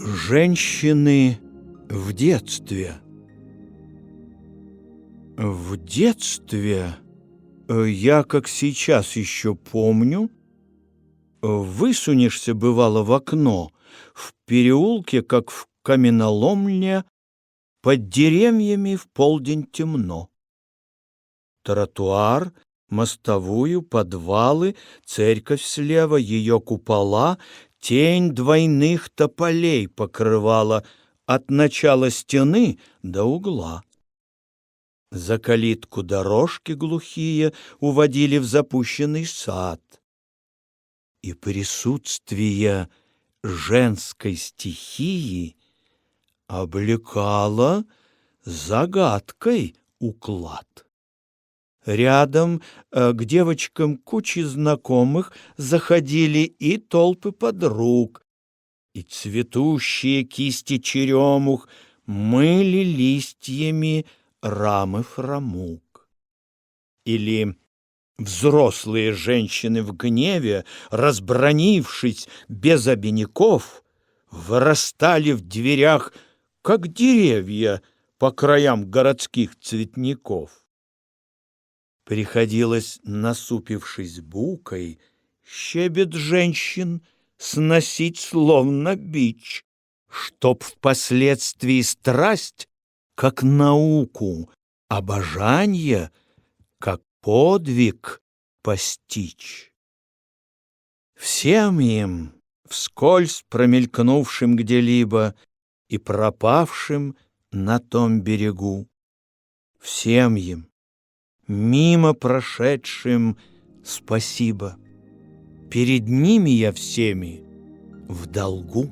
Женщины в детстве. В детстве, э, я как сейчас еще помню, высунешься, бывало, в окно, в переулке, как в каменоломне, под деревьями в полдень темно. Тротуар, мостовую, подвалы, церковь слева, ее купола, тень двойных тополей покрывала от начала стены до угла. За калитку дорожки глухие уводили в запущенный сад. И присутствие женской стихии облекало загадкой уклад. Рядом э, к девочкам кучи знакомых заходили и толпы подруг, и цветущие кисти черемух мыли листьями рамы фрамуг. Или взрослые женщины в гневе, разбронившись без обиняков, вырастали в дверях, как деревья по краям городских цветников. Приходилось, насупившись букой, щебет женщин сносить словно бич, чтоб впоследствии страсть, как науку, обожание, как подвиг постичь. Всем им, вскользь промелькнувшим где-либо и пропавшим на том берегу, всем им, мимо прошедшим спасибо. Перед ними я всеми в долгу.